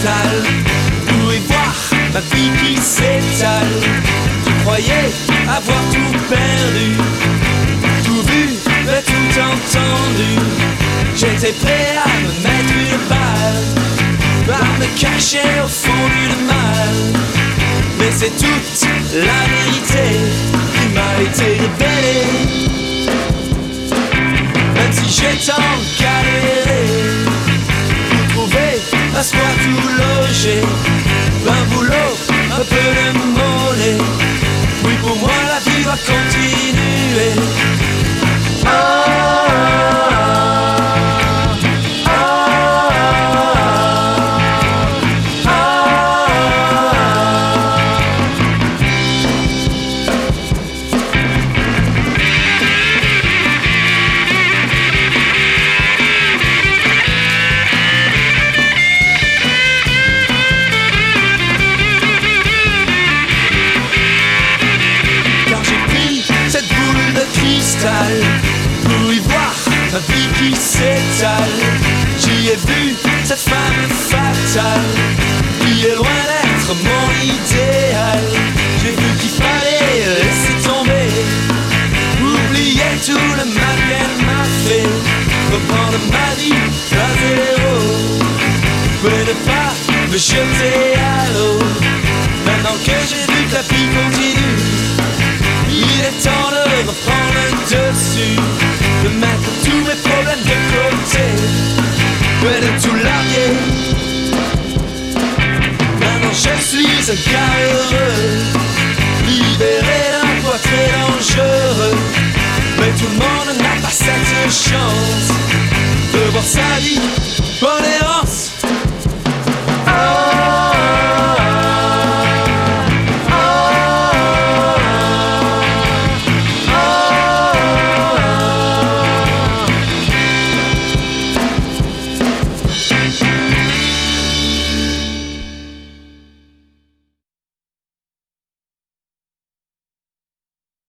cristal voir ma vie qui s'étale. Je croyais avoir tout perdu, tout vu, mais tout entendu. J'étais prêt à me mettre une balle, à me cacher au fond du mal. Mais c'est toute la vérité qui m'a été révélée. Même si j'ai tant un squat tout logé, un boulot, un peu de monnaie. Oui, pour moi la vie va continuer. Pour y voir ma vie qui s'étale, j'y ai vu cette femme fatale qui est loin d'être mon idéal. J'ai vu qu'il fallait laisser tomber, oublier tout le mal qu'elle m'a fait, reprendre ma vie à zéro, mais ne pas me jeter à l'eau. Maintenant que j'ai vu que la vie continue. De tout larguer. Maintenant je suis un gars heureux, libéré d'un poids très dangereux. Mais tout le monde n'a pas cette chance de voir sa vie.